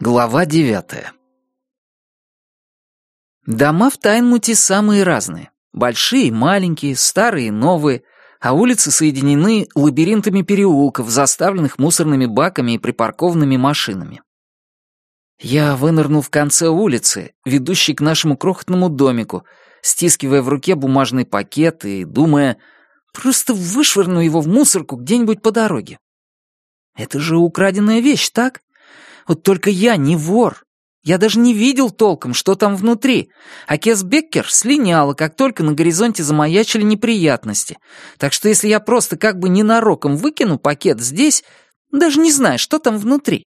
Глава девятая Дома в Тайнмуте самые разные. Большие, маленькие, старые, новые, а улицы соединены лабиринтами переулков, заставленных мусорными баками и припаркованными машинами. Я вынырнул в конце улицы, ведущей к нашему крохотному домику, стискивая в руке бумажный пакет и думая, просто вышвырну его в мусорку где-нибудь по дороге. Это же украденная вещь, так? Вот только я не вор. Я даже не видел толком, что там внутри. А Кес Беккер слиняла, как только на горизонте замаячили неприятности. Так что если я просто как бы ненароком выкину пакет здесь, даже не зная, что там внутри,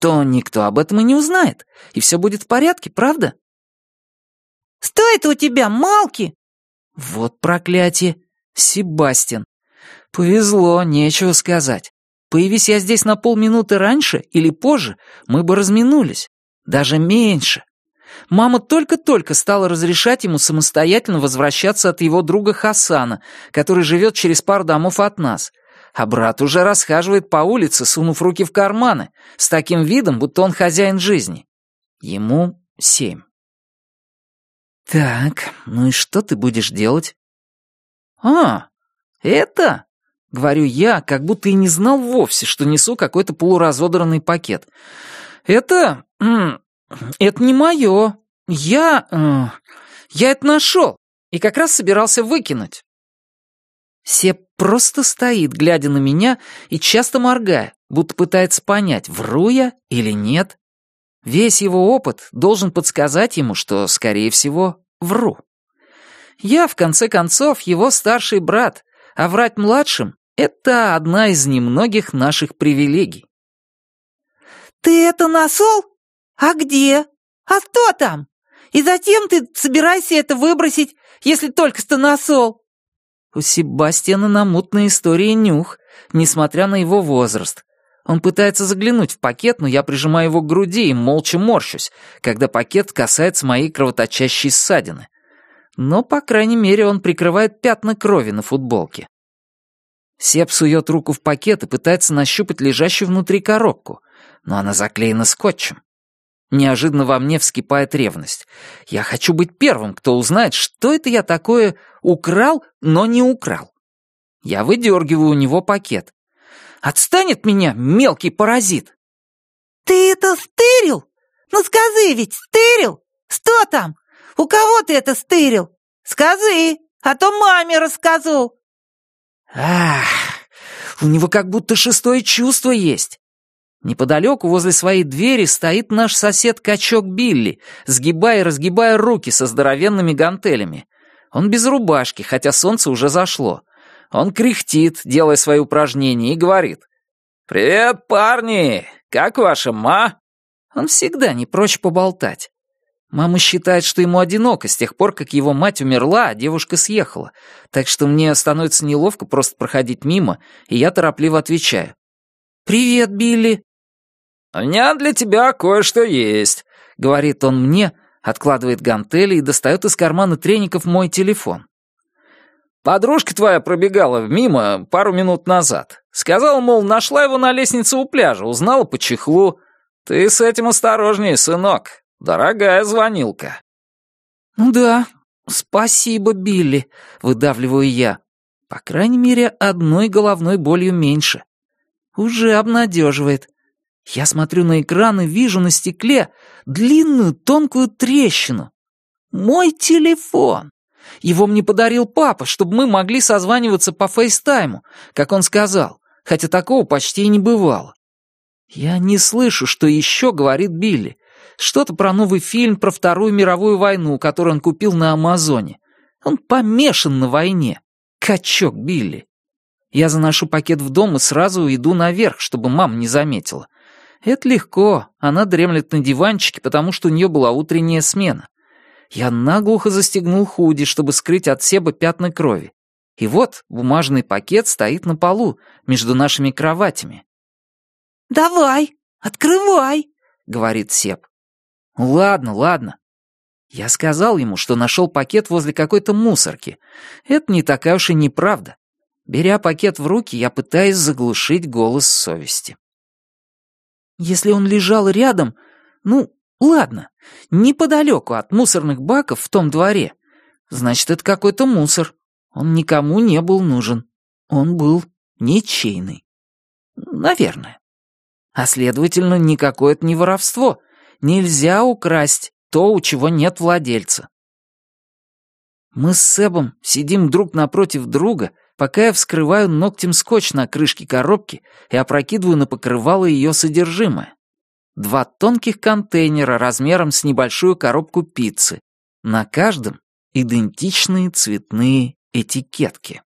то никто об этом и не узнает, и все будет в порядке, правда? «Что это у тебя, Малки?» Вот проклятие. Себастьян. Повезло, нечего сказать. Появись я здесь на полминуты раньше или позже, мы бы разминулись. Даже меньше. Мама только-только стала разрешать ему самостоятельно возвращаться от его друга Хасана, который живет через пару домов от нас. А брат уже расхаживает по улице, сунув руки в карманы, с таким видом, будто он хозяин жизни. Ему семь. «Так, ну и что ты будешь делать?» «А, это?» — говорю я, как будто и не знал вовсе, что несу какой-то полуразодранный пакет. «Это... это не мое. Я... Э, я это нашел и как раз собирался выкинуть». Сеп просто стоит, глядя на меня и часто моргая, будто пытается понять, вру я или нет. Весь его опыт должен подсказать ему, что, скорее всего, вру. Я, в конце концов, его старший брат, а врать младшим — это одна из немногих наших привилегий. «Ты это насол? А где? А что там? И затем ты собираешься это выбросить, если только что насол?» У Себастьяна на мутной истории нюх, несмотря на его возраст. Он пытается заглянуть в пакет, но я прижимаю его к груди и молча морщусь, когда пакет касается моей кровоточащей ссадины. Но, по крайней мере, он прикрывает пятна крови на футболке. Сеп сует руку в пакет и пытается нащупать лежащую внутри коробку, но она заклеена скотчем. Неожиданно во мне вскипает ревность. Я хочу быть первым, кто узнает, что это я такое украл, но не украл. Я выдергиваю у него пакет. Отстань от меня, мелкий паразит!» «Ты это стырил? Ну скажи ведь, стырил? Что там? У кого ты это стырил? Скажи, а то маме расскажу!» «Ах, у него как будто шестое чувство есть!» Неподалеку возле своей двери стоит наш сосед-качок Билли, сгибая и разгибая руки со здоровенными гантелями. Он без рубашки, хотя солнце уже зашло. Он кряхтит, делая свои упражнения, и говорит. «Привет, парни! Как ваша ма?» Он всегда не прочь поболтать. Мама считает, что ему одиноко с тех пор, как его мать умерла, а девушка съехала, так что мне становится неловко просто проходить мимо, и я торопливо отвечаю. «Привет, Билли!» «У меня для тебя кое-что есть», — говорит он мне, откладывает гантели и достает из кармана треников мой телефон. Подружка твоя пробегала мимо пару минут назад. Сказала, мол, нашла его на лестнице у пляжа, узнала по чехлу. Ты с этим осторожнее, сынок. Дорогая звонилка. Ну да, спасибо, Билли, выдавливаю я. По крайней мере, одной головной болью меньше. Уже обнадеживает. Я смотрю на экран и вижу на стекле длинную тонкую трещину. Мой телефон. Его мне подарил папа, чтобы мы могли созваниваться по фейстайму, как он сказал, хотя такого почти и не бывало. Я не слышу, что еще говорит Билли. Что-то про новый фильм про Вторую мировую войну, который он купил на Амазоне. Он помешан на войне. Качок Билли. Я заношу пакет в дом и сразу иду наверх, чтобы мама не заметила. Это легко. Она дремлет на диванчике, потому что у нее была утренняя смена. Я наглухо застегнул худи, чтобы скрыть от Себа пятна крови. И вот бумажный пакет стоит на полу, между нашими кроватями. «Давай, открывай», — говорит Себ. «Ладно, ладно». Я сказал ему, что нашел пакет возле какой-то мусорки. Это не такая уж и неправда. Беря пакет в руки, я пытаюсь заглушить голос совести. Если он лежал рядом, ну, ладно, неподалеку от мусорных баков в том дворе, значит, это какой-то мусор. Он никому не был нужен. Он был ничейный. Наверное. А следовательно, никакое это не воровство. Нельзя украсть то, у чего нет владельца. Мы с Себом сидим друг напротив друга, пока я вскрываю ногтем скотч на крышке коробки и опрокидываю на покрывало ее содержимое. Два тонких контейнера размером с небольшую коробку пиццы. На каждом идентичные цветные этикетки.